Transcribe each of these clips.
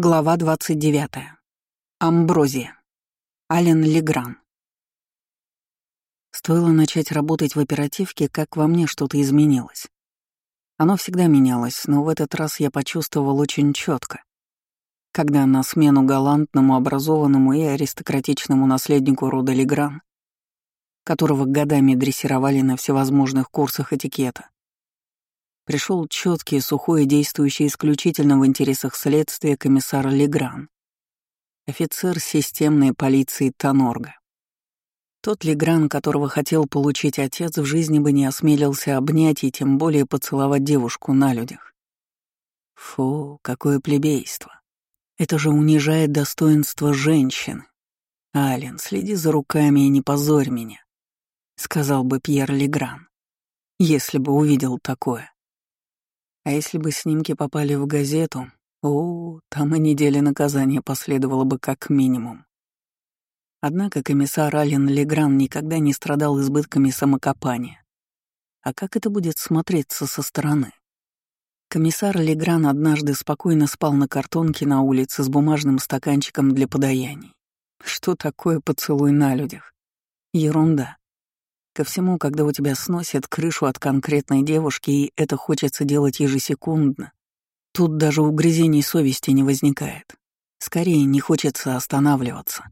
Глава 29. Амброзия. Ален Легран. Стоило начать работать в оперативке, как во мне что-то изменилось. Оно всегда менялось, но в этот раз я почувствовал очень четко, когда на смену галантному, образованному и аристократичному наследнику рода Легран, которого годами дрессировали на всевозможных курсах этикета, пришел четкий, сухой и действующий исключительно в интересах следствия комиссар Легран, офицер системной полиции Тонорга. Тот Легран, которого хотел получить отец, в жизни бы не осмелился обнять и тем более поцеловать девушку на людях. Фу, какое плебейство. Это же унижает достоинство женщины. Ален, следи за руками и не позорь меня, сказал бы Пьер Легран, если бы увидел такое. А если бы снимки попали в газету, о, там и неделя наказания последовало бы как минимум. Однако комиссар Ален Легран никогда не страдал избытками самокопания. А как это будет смотреться со стороны? Комиссар Легран однажды спокойно спал на картонке на улице с бумажным стаканчиком для подаяний. Что такое поцелуй на людях? Ерунда. Ко всему, когда у тебя сносят крышу от конкретной девушки, и это хочется делать ежесекундно, тут даже угрызений совести не возникает. Скорее, не хочется останавливаться.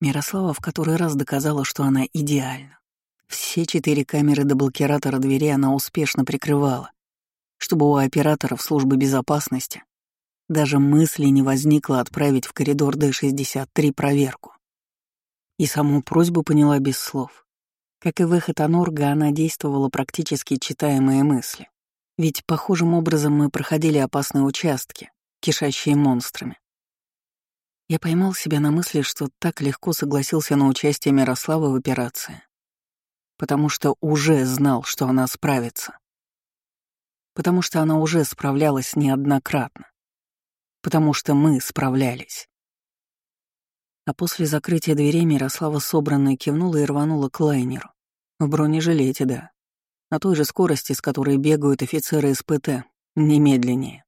Мирослава в который раз доказала, что она идеальна. Все четыре камеры до блокиратора двери она успешно прикрывала, чтобы у операторов службы безопасности даже мысли не возникло отправить в коридор Д-63 проверку. И саму просьбу поняла без слов. Как и выход Анорга, она действовала практически читаемые мысли. Ведь похожим образом мы проходили опасные участки, кишащие монстрами. Я поймал себя на мысли, что так легко согласился на участие Мирославы в операции. Потому что уже знал, что она справится. Потому что она уже справлялась неоднократно. Потому что мы справлялись. А после закрытия дверей Мирослава собранно кивнула и рванула к лайнеру. В бронежилете, да. На той же скорости, с которой бегают офицеры СПТ, немедленнее.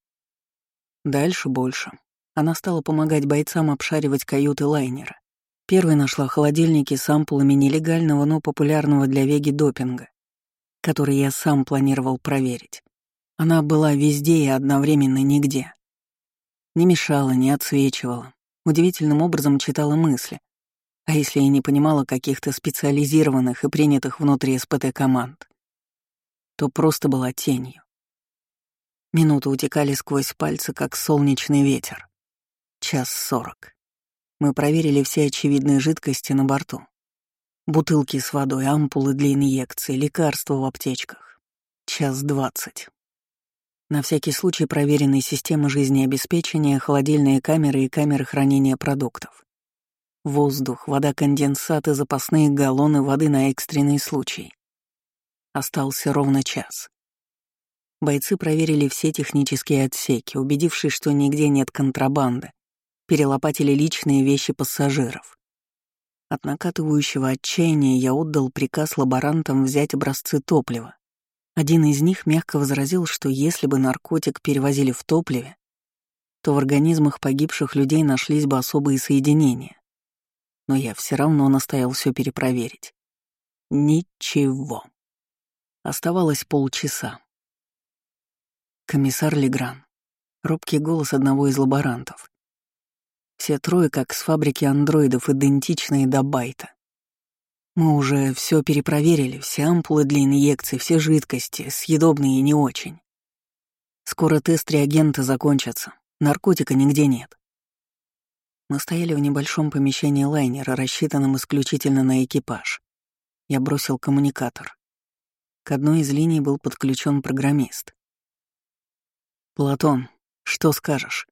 Дальше больше. Она стала помогать бойцам обшаривать каюты лайнера. Первой нашла холодильники с ампулами нелегального, но популярного для Веги допинга, который я сам планировал проверить. Она была везде и одновременно нигде. Не мешала, не отсвечивала, удивительным образом читала мысли. А если я не понимала каких-то специализированных и принятых внутри СПТ команд, то просто была тенью. Минуты утекали сквозь пальцы, как солнечный ветер. Час сорок. Мы проверили все очевидные жидкости на борту. Бутылки с водой, ампулы для инъекций, лекарства в аптечках. Час двадцать. На всякий случай проверены системы жизнеобеспечения, холодильные камеры и камеры хранения продуктов. Воздух, вода-конденсат и запасные галлоны воды на экстренный случай. Остался ровно час. Бойцы проверили все технические отсеки, убедившись, что нигде нет контрабанды, перелопатили личные вещи пассажиров. От накатывающего отчаяния я отдал приказ лаборантам взять образцы топлива, один из них мягко возразил, что если бы наркотик перевозили в топливе, то в организмах погибших людей нашлись бы особые соединения. Но я все равно настоял все перепроверить. Ничего. Оставалось полчаса. Комиссар Легран. Робкий голос одного из лаборантов. Все трое, как с фабрики андроидов, идентичные до байта. Мы уже все перепроверили, все ампулы для инъекций, все жидкости, съедобные и не очень. Скоро тест реагента закончится, наркотика нигде нет. Мы стояли в небольшом помещении лайнера, рассчитанном исключительно на экипаж. Я бросил коммуникатор. К одной из линий был подключен программист. «Платон, что скажешь?»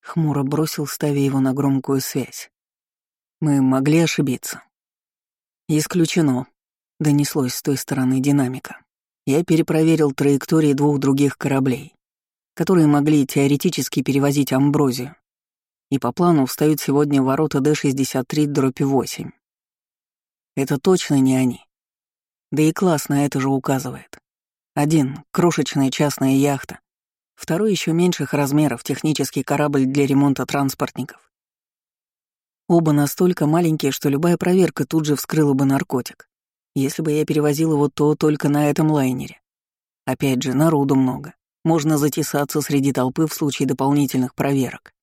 Хмуро бросил, ставя его на громкую связь. «Мы могли ошибиться?» «Исключено», — донеслось с той стороны динамика. Я перепроверил траектории двух других кораблей, которые могли теоретически перевозить амброзию. И по плану встают сегодня ворота Д-63-8. Это точно не они. Да и класс на это же указывает. Один — крошечная частная яхта. Второй еще меньших размеров, технический корабль для ремонта транспортников. Оба настолько маленькие, что любая проверка тут же вскрыла бы наркотик. Если бы я перевозил его, то только на этом лайнере. Опять же, народу много. Можно затесаться среди толпы в случае дополнительных проверок.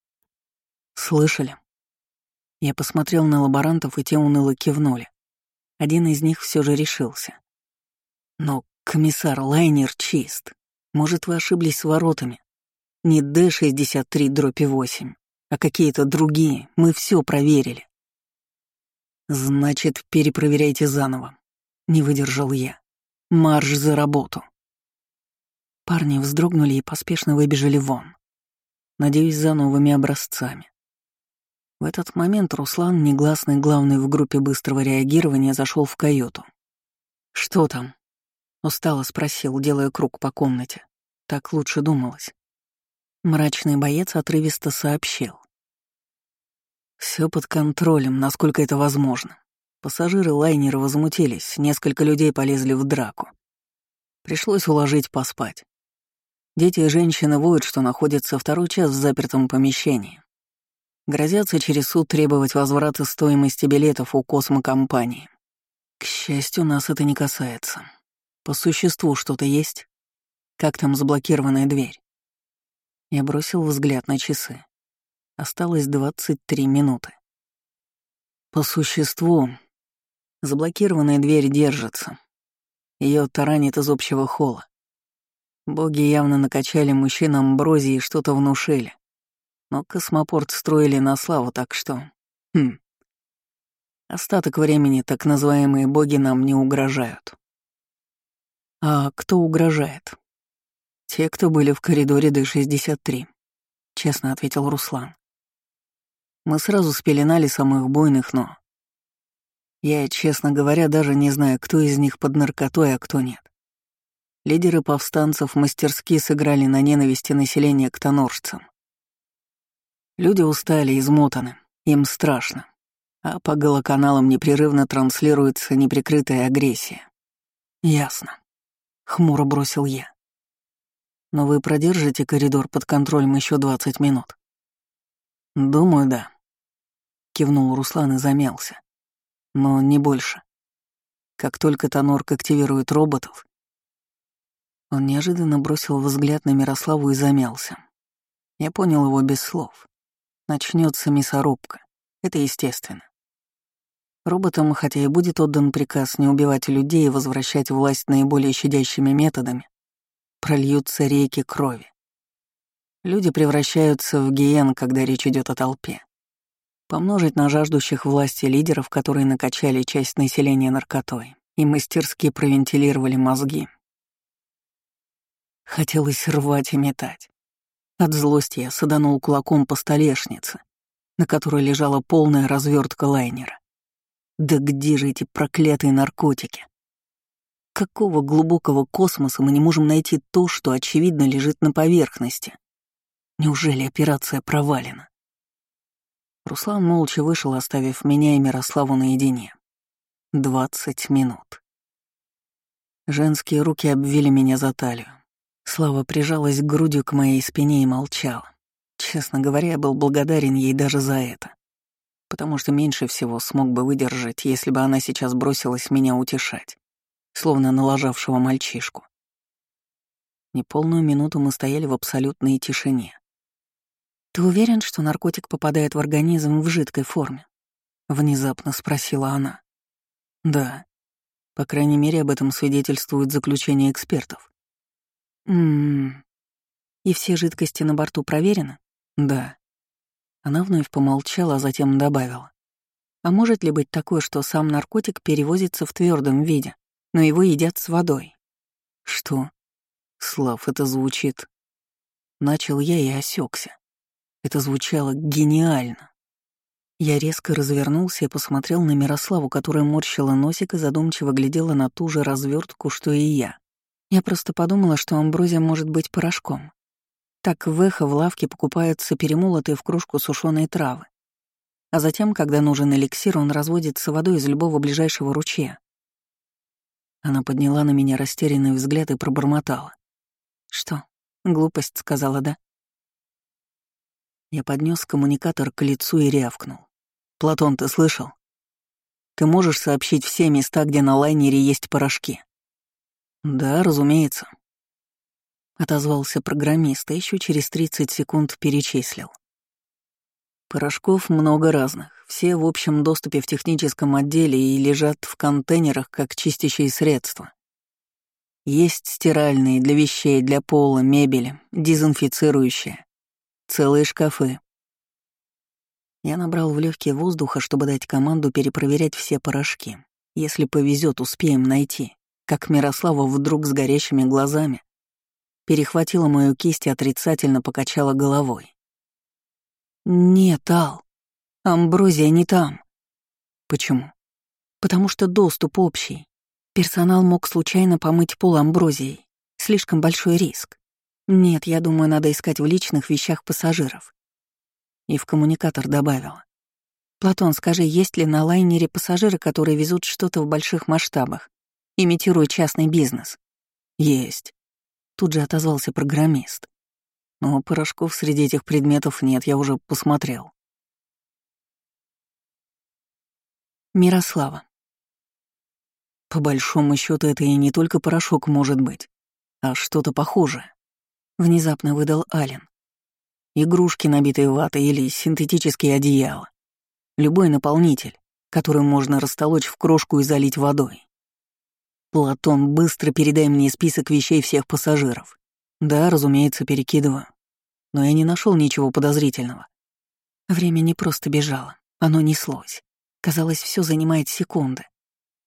Слышали? Я посмотрел на лаборантов, и те уныло кивнули. Один из них все же решился. Но, комиссар, лайнер чист. Может, вы ошиблись с воротами? Не Д-63-8, а какие-то другие. Мы все проверили. Значит, перепроверяйте заново. Не выдержал я. Марш за работу. Парни вздрогнули и поспешно выбежали вон. Надеюсь, за новыми образцами. В этот момент Руслан, негласный главный в группе быстрого реагирования, зашел в каюту. «Что там?» — устало спросил, делая круг по комнате. Так лучше думалось. Мрачный боец отрывисто сообщил. Все под контролем, насколько это возможно. Пассажиры лайнера возмутились, несколько людей полезли в драку. Пришлось уложить поспать. Дети и женщины воют, что находятся второй час в запертом помещении. Грозятся через суд требовать возврата стоимости билетов у космокомпании. К счастью, нас это не касается. По существу что-то есть? Как там заблокированная дверь? Я бросил взгляд на часы. Осталось 23 минуты. По существу, заблокированная дверь держится. Ее таранит из общего холла. Боги явно накачали мужчин амброзии и что-то внушили. Но космопорт строили на славу, так что... Хм. Остаток времени так называемые боги нам не угрожают. А кто угрожает? Те, кто были в коридоре Д-63, честно ответил Руслан. Мы сразу спеленали самых буйных, но... Я, честно говоря, даже не знаю, кто из них под наркотой, а кто нет. Лидеры повстанцев мастерски сыграли на ненависти населения к тоноржцам. Люди устали, измотаны, им страшно. А по голоканалам непрерывно транслируется неприкрытая агрессия. Ясно. Хмуро бросил я. Но вы продержите коридор под контролем еще 20 минут? Думаю, да. Кивнул Руслан и замялся. Но не больше. Как только Тонорк активирует роботов... Он неожиданно бросил взгляд на Мирославу и замялся. Я понял его без слов. Начнется мясорубка. Это естественно. Роботам, хотя и будет отдан приказ не убивать людей и возвращать власть наиболее щадящими методами, прольются реки крови. Люди превращаются в гиен, когда речь идет о толпе. Помножить на жаждущих власти лидеров, которые накачали часть населения наркотой и мастерски провентилировали мозги. Хотелось рвать и метать. От злости я саданул кулаком по столешнице, на которой лежала полная развертка лайнера. Да где же эти проклятые наркотики? Какого глубокого космоса мы не можем найти то, что очевидно лежит на поверхности? Неужели операция провалена? Руслан молча вышел, оставив меня и Мирославу наедине. Двадцать минут. Женские руки обвили меня за талию. Слава прижалась грудью к моей спине и молчала. Честно говоря, я был благодарен ей даже за это. Потому что меньше всего смог бы выдержать, если бы она сейчас бросилась меня утешать, словно налажавшего мальчишку. Неполную минуту мы стояли в абсолютной тишине. «Ты уверен, что наркотик попадает в организм в жидкой форме?» — внезапно спросила она. «Да. По крайней мере, об этом свидетельствует заключение экспертов. Ммм. И все жидкости на борту проверены? Да. Она вновь помолчала, а затем добавила. А может ли быть такое, что сам наркотик перевозится в твердом виде, но его едят с водой? Что? Слав, это звучит... Начал я и осекся. Это звучало гениально. Я резко развернулся и посмотрел на Мирославу, которая морщила носик и задумчиво глядела на ту же развертку, что и я. Я просто подумала, что амброзия может быть порошком. Так в эхо в лавке покупаются перемолотые в кружку сушеные травы. А затем, когда нужен эликсир, он разводится водой из любого ближайшего ручья. Она подняла на меня растерянный взгляд и пробормотала. «Что, Глупость сказала, да? Я поднес коммуникатор к лицу и рявкнул. «Платон, ты слышал? Ты можешь сообщить все места, где на лайнере есть порошки?» «Да, разумеется», — отозвался программист, и еще через 30 секунд перечислил. Порошков много разных, все в общем доступе в техническом отделе и лежат в контейнерах как чистящие средства. Есть стиральные для вещей, для пола, мебели, дезинфицирующие. Целые шкафы. Я набрал в легкие воздуха, чтобы дать команду перепроверять все порошки. Если повезет, успеем найти. Как Мирослава вдруг с горящими глазами перехватила мою кисть и отрицательно покачала головой. «Нет, Ал, амброзия не там». «Почему?» «Потому что доступ общий. Персонал мог случайно помыть пол амброзией. Слишком большой риск. Нет, я думаю, надо искать в личных вещах пассажиров. И в коммуникатор добавила. «Платон, скажи, есть ли на лайнере пассажиры, которые везут что-то в больших масштабах, имитируя частный бизнес?» «Есть», — тут же отозвался программист. «Но порошков среди этих предметов нет, я уже посмотрел». Мирослава. По большому счету это и не только порошок может быть, а что-то похожее. Внезапно выдал Ален. Игрушки, набитые ватой или синтетические одеяла. Любой наполнитель, который можно растолочь в крошку и залить водой. Платон, быстро передай мне список вещей всех пассажиров. Да, разумеется, перекидываю. Но я не нашел ничего подозрительного. Время не просто бежало, оно неслось. Казалось, все занимает секунды.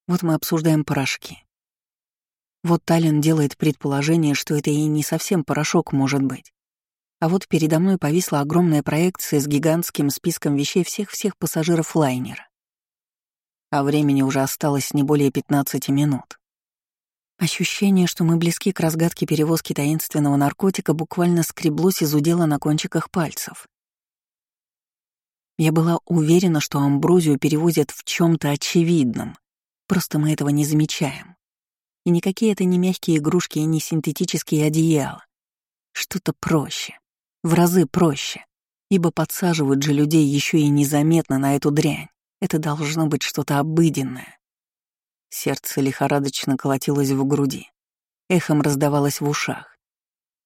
Вот мы обсуждаем порошки. Вот Таллин делает предположение, что это и не совсем порошок может быть. А вот передо мной повисла огромная проекция с гигантским списком вещей всех-всех пассажиров лайнера. А времени уже осталось не более 15 минут. Ощущение, что мы близки к разгадке перевозки таинственного наркотика, буквально скреблось из удела на кончиках пальцев. Я была уверена, что амброзию перевозят в чем то очевидном, Просто мы этого не замечаем. И никакие это не мягкие игрушки и не синтетические одеяла. Что-то проще. В разы проще. Ибо подсаживают же людей еще и незаметно на эту дрянь. Это должно быть что-то обыденное. Сердце лихорадочно колотилось в груди. Эхом раздавалось в ушах.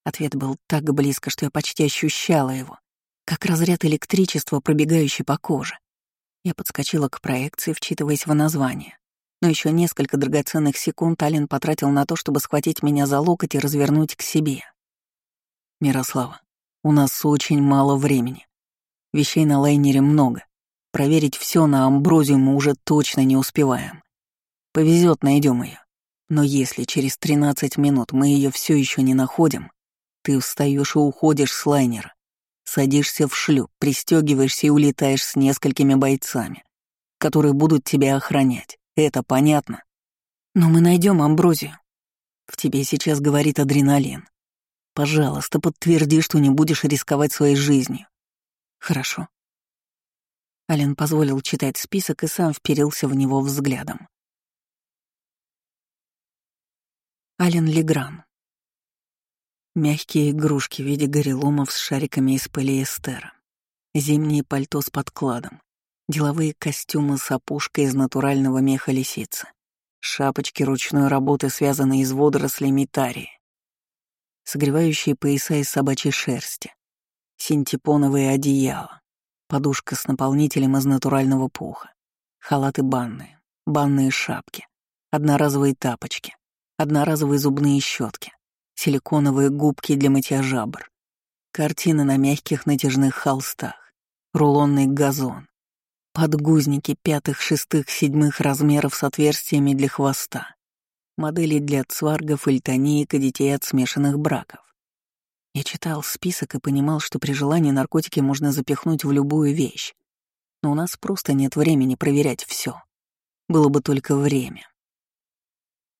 Ответ был так близко, что я почти ощущала его, как разряд электричества, пробегающий по коже. Я подскочила к проекции, вчитываясь в название но еще несколько драгоценных секунд Ален потратил на то, чтобы схватить меня за локоть и развернуть к себе. «Мирослава, у нас очень мало времени. Вещей на лайнере много. Проверить все на амброзию мы уже точно не успеваем. Повезет, найдем ее. Но если через 13 минут мы ее все еще не находим, ты встаешь и уходишь с лайнера, садишься в шлюп, пристегиваешься и улетаешь с несколькими бойцами, которые будут тебя охранять. Это понятно. Но мы найдем амброзию. В тебе сейчас говорит адреналин. Пожалуйста, подтверди, что не будешь рисковать своей жизнью. Хорошо. Ален позволил читать список и сам вперился в него взглядом. Ален Легран. Мягкие игрушки в виде гореломов с шариками из полиэстера. Зимнее пальто с подкладом. Деловые костюмы с опушкой из натурального меха лисицы, шапочки ручной работы, связанные из водорослей митарии, согревающие пояса из собачьей шерсти, синтепоновые одеяла, подушка с наполнителем из натурального пуха, халаты банные, банные шапки, одноразовые тапочки, одноразовые зубные щетки, силиконовые губки для мытья жабр, картины на мягких натяжных холстах, рулонный газон, Подгузники пятых, шестых, седьмых размеров с отверстиями для хвоста. Модели для цваргов, эльтонеек и детей от смешанных браков. Я читал список и понимал, что при желании наркотики можно запихнуть в любую вещь. Но у нас просто нет времени проверять все. Было бы только время.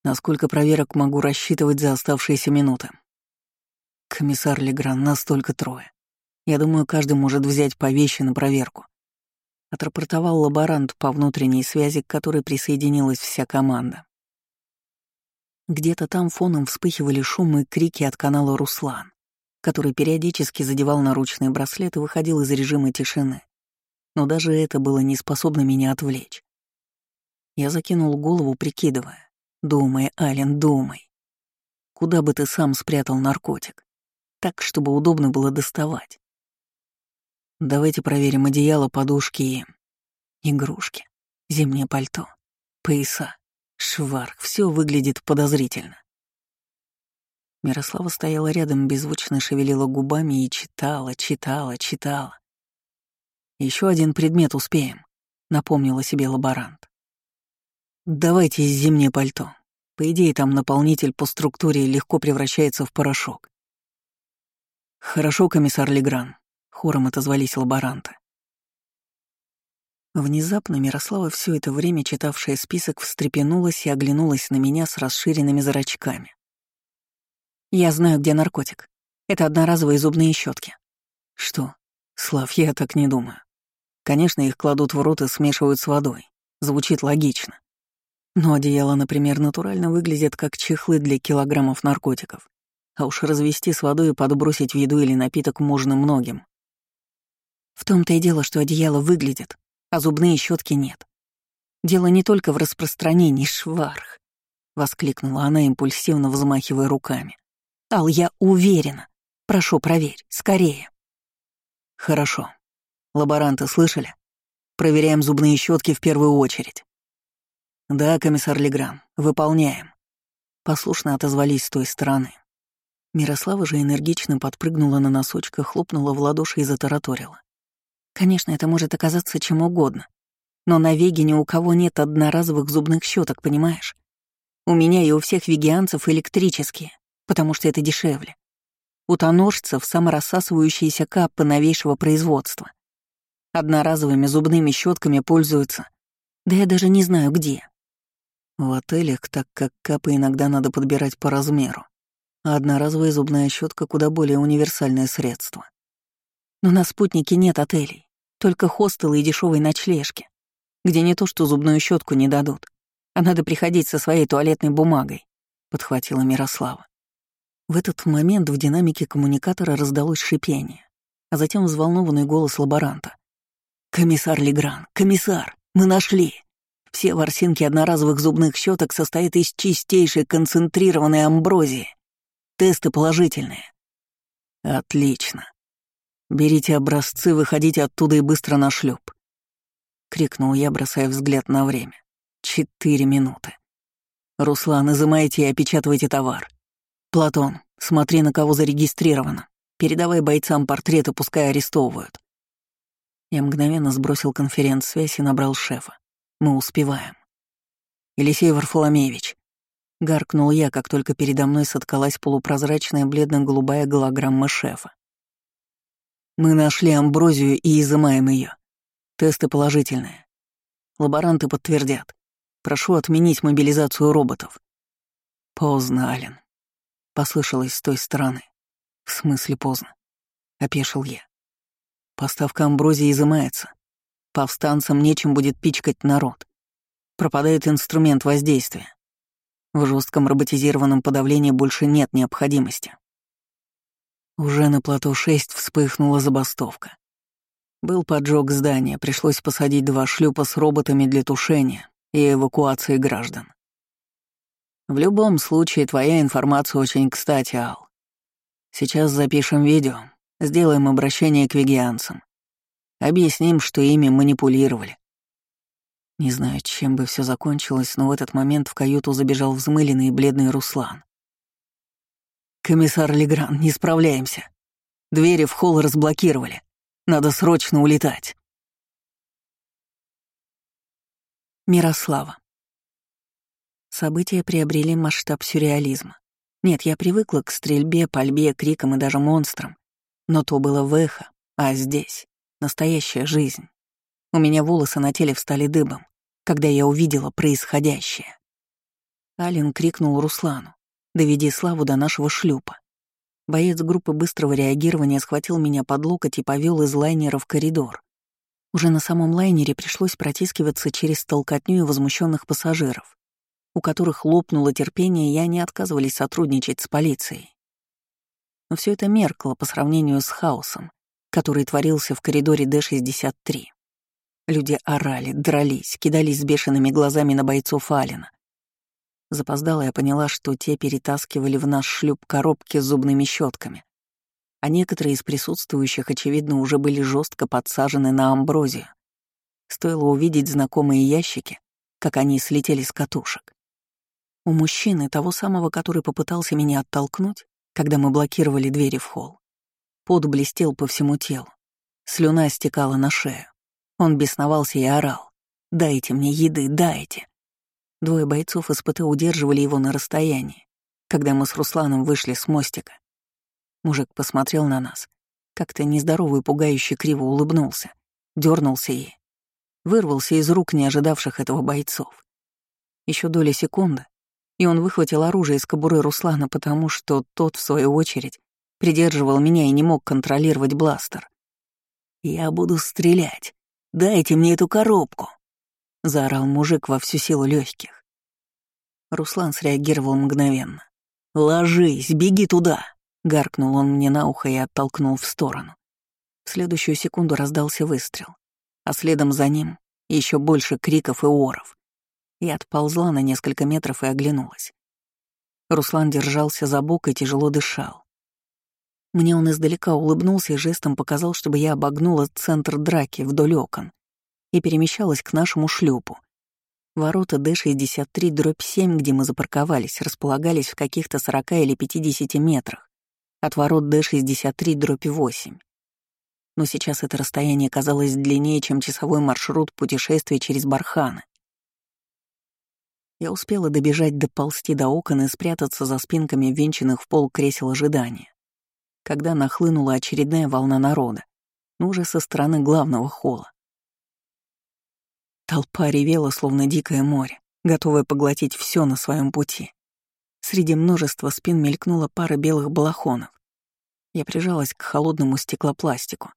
Насколько проверок могу рассчитывать за оставшиеся минуты? Комиссар Легран, настолько трое. Я думаю, каждый может взять по вещи на проверку отрапортовал лаборант по внутренней связи, к которой присоединилась вся команда. Где-то там фоном вспыхивали шумы и крики от канала «Руслан». который периодически задевал наручные браслеты и выходил из режима тишины. Но даже это было не способно меня отвлечь. Я закинул голову, прикидывая. «Думай, Ален, думай. Куда бы ты сам спрятал наркотик? Так, чтобы удобно было доставать. Давайте проверим одеяло, подушки и... Игрушки, зимнее пальто, пояса, шварх. Все выглядит подозрительно. Мирослава стояла рядом, беззвучно шевелила губами и читала, читала, читала. Еще один предмет успеем», — напомнила себе лаборант. «Давайте зимнее пальто. По идее, там наполнитель по структуре легко превращается в порошок». «Хорошо, комиссар Легран», — хором отозвались лаборанты. Внезапно Мирослава, все это время читавшая список, встрепенулась и оглянулась на меня с расширенными зрачками. Я знаю, где наркотик. Это одноразовые зубные щетки. Что? Слав, я так не думаю. Конечно, их кладут в рот и смешивают с водой. Звучит логично. Но одеяло, например, натурально выглядит как чехлы для килограммов наркотиков. А уж развести с водой и подбросить в еду или напиток можно многим. В том-то и дело, что одеяло выглядит, а зубные щетки нет. Дело не только в распространении шварх, воскликнула она, импульсивно взмахивая руками. Ал, я уверена. Прошу, проверь, скорее. Хорошо. Лаборанты слышали? Проверяем зубные щетки в первую очередь. Да, комиссар Легран, выполняем. Послушно отозвались с той стороны. Мирослава же энергично подпрыгнула на носочках, хлопнула в ладоши и затараторила. Конечно, это может оказаться чем угодно. Но на Веге ни у кого нет одноразовых зубных щеток, понимаешь? У меня и у всех вегианцев электрические потому что это дешевле. У тоножцев саморассасывающиеся капы новейшего производства. Одноразовыми зубными щетками пользуются. Да я даже не знаю где. В отелях, так как капы иногда надо подбирать по размеру, а одноразовая зубная щетка куда более универсальное средство. Но на спутнике нет отелей, только хостелы и дешевые ночлежки, где не то что зубную щетку не дадут, а надо приходить со своей туалетной бумагой, подхватила Мирослава. В этот момент в динамике коммуникатора раздалось шипение, а затем взволнованный голос лаборанта. «Комиссар Легран! Комиссар! Мы нашли! Все ворсинки одноразовых зубных щеток состоят из чистейшей концентрированной амброзии. Тесты положительные». «Отлично. Берите образцы, выходите оттуда и быстро на шлюп», — крикнул я, бросая взгляд на время. «Четыре минуты. Руслан, изымайте и опечатывайте товар. «Платон, смотри, на кого зарегистрировано. Передавай бойцам портреты, пускай арестовывают». Я мгновенно сбросил конференц-связь и набрал шефа. Мы успеваем. «Елисей Варфоломеевич», — гаркнул я, как только передо мной соткалась полупрозрачная бледно-голубая голограмма шефа. «Мы нашли амброзию и изымаем ее. Тесты положительные. Лаборанты подтвердят. Прошу отменить мобилизацию роботов». Поздно, Ален. Послышалось с той стороны. В смысле поздно. Опешил я. Поставка амброзии изымается. Повстанцам нечем будет пичкать народ. Пропадает инструмент воздействия. В жестком роботизированном подавлении больше нет необходимости. Уже на плато 6 вспыхнула забастовка. Был поджог здания, пришлось посадить два шлюпа с роботами для тушения и эвакуации граждан. В любом случае, твоя информация очень кстати, Ал. Сейчас запишем видео, сделаем обращение к вегианцам. Объясним, что ими манипулировали. Не знаю, чем бы все закончилось, но в этот момент в каюту забежал взмыленный и бледный Руслан. «Комиссар Легран, не справляемся. Двери в холл разблокировали. Надо срочно улетать». Мирослава. События приобрели масштаб сюрреализма. Нет, я привыкла к стрельбе, пальбе, крикам и даже монстрам. Но то было в эхо, а здесь — настоящая жизнь. У меня волосы на теле встали дыбом, когда я увидела происходящее. Ален крикнул Руслану, «Доведи Славу до нашего шлюпа». Боец группы быстрого реагирования схватил меня под локоть и повел из лайнера в коридор. Уже на самом лайнере пришлось протискиваться через толкотню и возмущенных пассажиров у которых лопнуло терпение, и они отказывались сотрудничать с полицией. Но все это меркло по сравнению с хаосом, который творился в коридоре Д-63. Люди орали, дрались, кидались с бешеными глазами на бойцов Алина. Запоздала я поняла, что те перетаскивали в наш шлюп коробки с зубными щетками, а некоторые из присутствующих, очевидно, уже были жестко подсажены на амброзию. Стоило увидеть знакомые ящики, как они слетели с катушек. У мужчины, того самого, который попытался меня оттолкнуть, когда мы блокировали двери в холл, пот блестел по всему телу, слюна стекала на шею. Он бесновался и орал. «Дайте мне еды, дайте!» Двое бойцов СПТ удерживали его на расстоянии, когда мы с Русланом вышли с мостика. Мужик посмотрел на нас, как-то нездоровый, пугающе криво улыбнулся, дернулся и вырвался из рук не ожидавших этого бойцов. Еще доля секунды, и он выхватил оружие из кобуры Руслана, потому что тот, в свою очередь, придерживал меня и не мог контролировать бластер. «Я буду стрелять. Дайте мне эту коробку!» — заорал мужик во всю силу легких. Руслан среагировал мгновенно. «Ложись, беги туда!» — гаркнул он мне на ухо и оттолкнул в сторону. В следующую секунду раздался выстрел, а следом за ним еще больше криков и оров. Я отползла на несколько метров и оглянулась. Руслан держался за бок и тяжело дышал. Мне он издалека улыбнулся и жестом показал, чтобы я обогнула центр драки вдоль окон и перемещалась к нашему шлюпу. Ворота Д-63 дробь 7, где мы запарковались, располагались в каких-то 40 или 50 метрах от ворот Д-63 дробь 8. Но сейчас это расстояние казалось длиннее, чем часовой маршрут путешествия через Барханы. Я успела добежать, доползти до окон и спрятаться за спинками венчанных в пол кресел ожидания, когда нахлынула очередная волна народа, но уже со стороны главного холла. Толпа ревела, словно дикое море, готовая поглотить все на своем пути. Среди множества спин мелькнула пара белых балахонов. Я прижалась к холодному стеклопластику,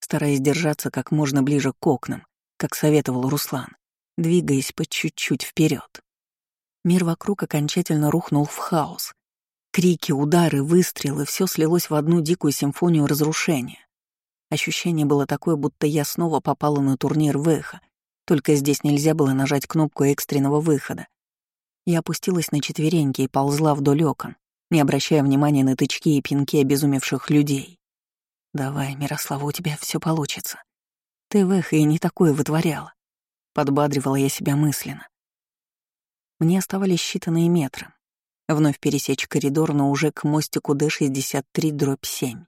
стараясь держаться как можно ближе к окнам, как советовал Руслан, двигаясь по чуть-чуть вперед. Мир вокруг окончательно рухнул в хаос. Крики, удары, выстрелы — все слилось в одну дикую симфонию разрушения. Ощущение было такое, будто я снова попала на турнир в эхо, только здесь нельзя было нажать кнопку экстренного выхода. Я опустилась на четвереньки и ползла вдоль окон, не обращая внимания на тычки и пинки обезумевших людей. «Давай, Мирослава, у тебя все получится. Ты в эхо и не такое вытворяла», — подбадривала я себя мысленно. Мне оставались считанные метры. Вновь пересечь коридор, но уже к мостику Д-63 дробь 7.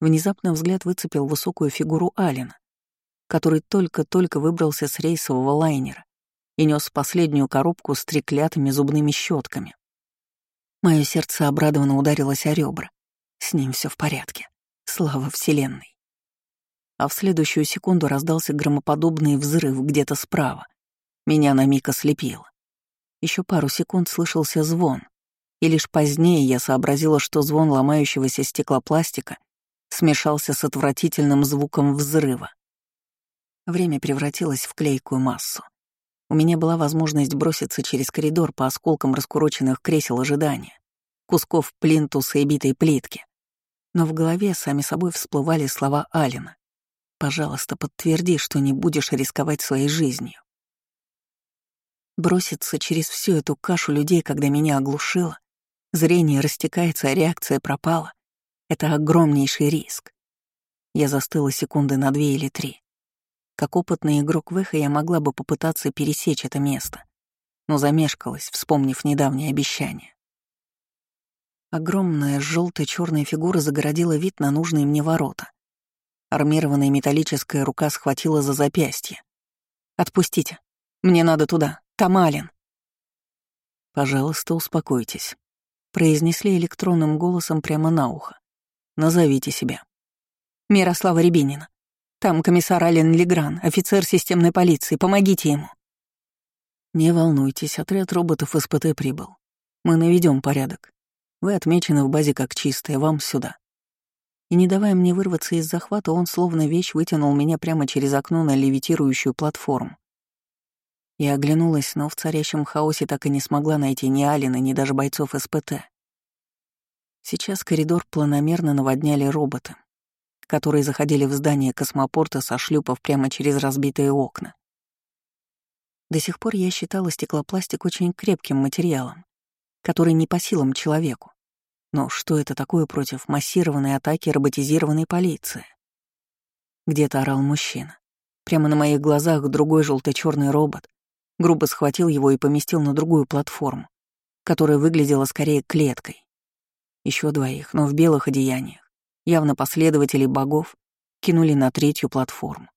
Внезапно взгляд выцепил высокую фигуру Алина, который только-только выбрался с рейсового лайнера и нес последнюю коробку с треклятыми зубными щетками. Мое сердце обрадованно ударилось о ребра. С ним все в порядке. Слава Вселенной. А в следующую секунду раздался громоподобный взрыв где-то справа. Меня на миг ослепило. Еще пару секунд слышался звон, и лишь позднее я сообразила, что звон ломающегося стеклопластика смешался с отвратительным звуком взрыва. Время превратилось в клейкую массу. У меня была возможность броситься через коридор по осколкам раскуроченных кресел ожидания, кусков плинтуса и битой плитки. Но в голове сами собой всплывали слова Алина. «Пожалуйста, подтверди, что не будешь рисковать своей жизнью». Броситься через всю эту кашу людей, когда меня оглушило, зрение растекается, а реакция пропала — это огромнейший риск. Я застыла секунды на две или три, как опытный игрок в эхо я могла бы попытаться пересечь это место, но замешкалась, вспомнив недавнее обещание. Огромная желто черная фигура загородила вид на нужные мне ворота. Армированная металлическая рука схватила за запястье. «Отпустите. Мне надо туда. Там Ален». «Пожалуйста, успокойтесь», — произнесли электронным голосом прямо на ухо. «Назовите себя». «Мирослава Рябинина». Там комиссар Ален Легран, офицер системной полиции. Помогите ему». «Не волнуйтесь, отряд роботов СПТ прибыл. Мы наведем порядок. Вы отмечены в базе как чистые, вам сюда». И не давая мне вырваться из захвата, он словно вещь вытянул меня прямо через окно на левитирующую платформу. Я оглянулась, но в царящем хаосе так и не смогла найти ни Алина, ни даже бойцов СПТ. Сейчас коридор планомерно наводняли роботы, которые заходили в здание космопорта со шлюпов прямо через разбитые окна. До сих пор я считала стеклопластик очень крепким материалом, который не по силам человеку. Но что это такое против массированной атаки роботизированной полиции? Где-то орал мужчина. Прямо на моих глазах другой желто черный робот грубо схватил его и поместил на другую платформу, которая выглядела скорее клеткой. Еще двоих, но в белых одеяниях, явно последователей богов, кинули на третью платформу.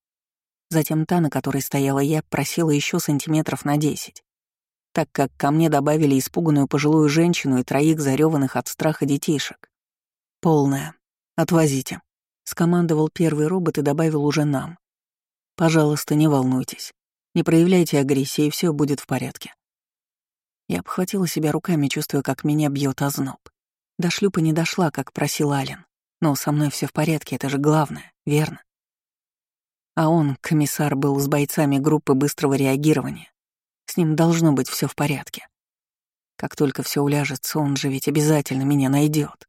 Затем та, на которой стояла я, просила еще сантиметров на десять, так как ко мне добавили испуганную пожилую женщину и троих зареванных от страха детишек. «Полная. Отвозите», — скомандовал первый робот и добавил уже нам. «Пожалуйста, не волнуйтесь. Не проявляйте агрессии, и все будет в порядке». Я обхватила себя руками, чувствуя, как меня бьет озноб. До шлюпа не дошла, как просил Ален. Но со мной все в порядке, это же главное, верно? А он, комиссар, был с бойцами группы быстрого реагирования. С ним должно быть все в порядке. Как только все уляжется, он же ведь обязательно меня найдет.